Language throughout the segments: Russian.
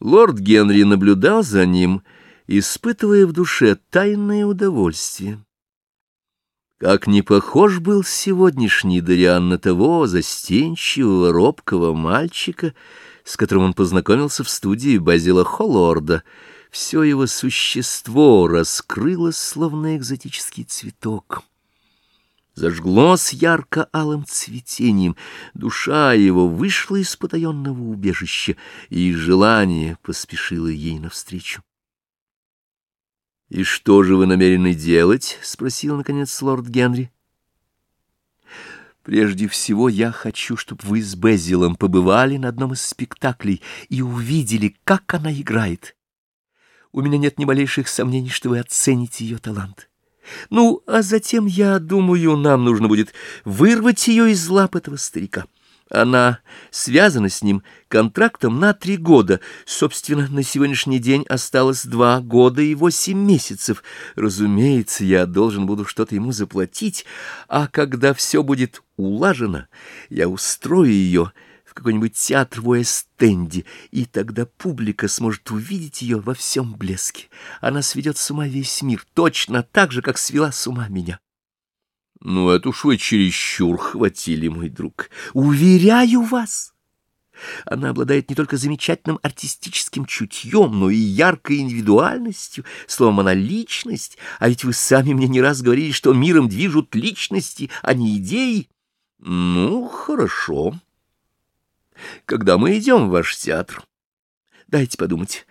Лорд Генри наблюдал за ним, испытывая в душе тайное удовольствие. Как не похож был сегодняшний Дориан на того застенчивого, робкого мальчика, с которым он познакомился в студии Базила Холлорда. Все его существо раскрылось, словно экзотический цветок зажглось ярко-алым цветением, душа его вышла из потаенного убежища, и желание поспешило ей навстречу. — И что же вы намерены делать? — спросил, наконец, лорд Генри. — Прежде всего я хочу, чтобы вы с Безилом побывали на одном из спектаклей и увидели, как она играет. У меня нет ни малейших сомнений, что вы оцените ее талант. — ну, а затем, я думаю, нам нужно будет вырвать ее из лап этого старика. Она связана с ним контрактом на три года. Собственно, на сегодняшний день осталось два года и восемь месяцев. Разумеется, я должен буду что-то ему заплатить, а когда все будет улажено, я устрою ее какой-нибудь театр в Уэст-Энди, и тогда публика сможет увидеть ее во всем блеске. Она сведет с ума весь мир, точно так же, как свела с ума меня. Ну, это уж вы чересчур хватили, мой друг. Уверяю вас! Она обладает не только замечательным артистическим чутьем, но и яркой индивидуальностью. Словом, она личность, а ведь вы сами мне не раз говорили, что миром движут личности, а не идеи. Ну, хорошо. Когда мы идем в ваш театр? Дайте подумать.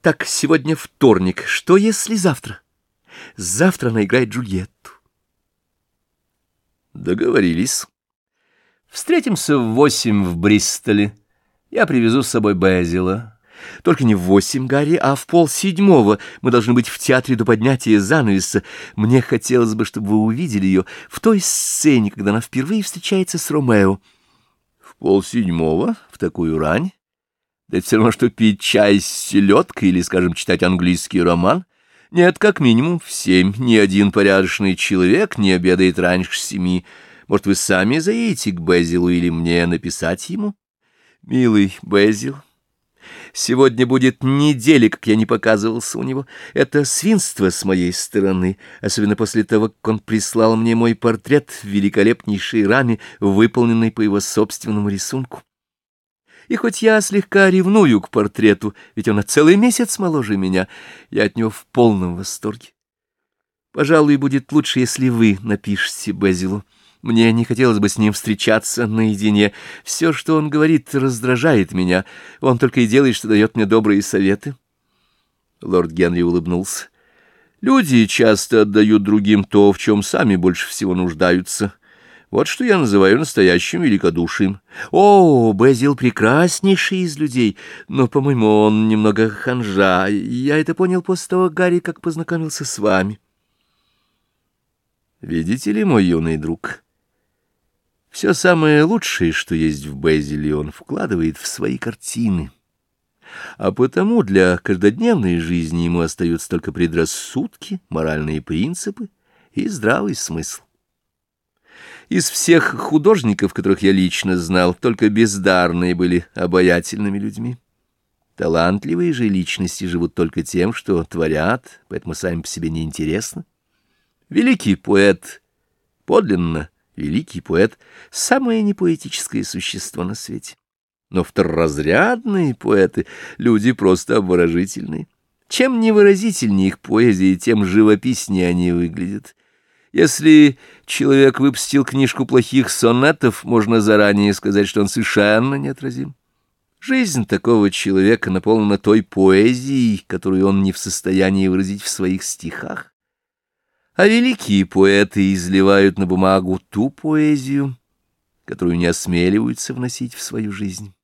Так, сегодня вторник. Что, если завтра? Завтра она играет Джульетту. Договорились. Встретимся в восемь в Бристоле. Я привезу с собой Безила. Только не в восемь, Гарри, а в полседьмого. Мы должны быть в театре до поднятия занавеса. Мне хотелось бы, чтобы вы увидели ее в той сцене, когда она впервые встречается с Ромео полседьмого, в такую рань? Да это все равно, что пить чай с селедкой или, скажем, читать английский роман. Нет, как минимум в семь. Ни один порядочный человек не обедает раньше семи. Может, вы сами заедете к Безилу или мне написать ему? Милый Безил, Сегодня будет неделя, как я не показывался у него. Это свинство с моей стороны, особенно после того, как он прислал мне мой портрет в великолепнейшей раме, выполненный по его собственному рисунку. И хоть я слегка ревную к портрету, ведь он на целый месяц моложе меня, я от него в полном восторге. Пожалуй, будет лучше, если вы напишете Безилу. Мне не хотелось бы с ним встречаться наедине. Все, что он говорит, раздражает меня. Он только и делает, что дает мне добрые советы. Лорд Генри улыбнулся. Люди часто отдают другим то, в чем сами больше всего нуждаются. Вот что я называю настоящим великодушием. О, Безил прекраснейший из людей, но, по-моему, он немного ханжа. Я это понял после того, Гарри, как познакомился с вами. Видите ли, мой юный друг... Все самое лучшее, что есть в Безиле, он вкладывает в свои картины. А потому для каждодневной жизни ему остаются только предрассудки, моральные принципы и здравый смысл. Из всех художников, которых я лично знал, только бездарные были обаятельными людьми. Талантливые же личности живут только тем, что творят, поэтому сами по себе неинтересны. Великий поэт подлинно великий поэт — самое непоэтическое существо на свете. Но второразрядные поэты — люди просто обворожительные. Чем невыразительнее их поэзия, тем живописнее они выглядят. Если человек выпустил книжку плохих сонетов, можно заранее сказать, что он совершенно неотразим. Жизнь такого человека наполнена той поэзией, которую он не в состоянии выразить в своих стихах а великие поэты изливают на бумагу ту поэзию, которую не осмеливаются вносить в свою жизнь.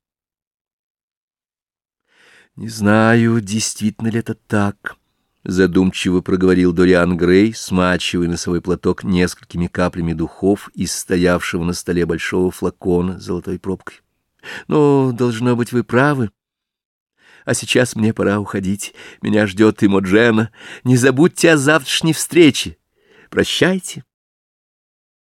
«Не знаю, действительно ли это так», — задумчиво проговорил Дориан Грей, смачивая носовой платок несколькими каплями духов из стоявшего на столе большого флакона с золотой пробкой. «Но, должно быть, вы правы. А сейчас мне пора уходить. Меня ждет Имоджена. Не забудьте о завтрашней встрече. Прощайте.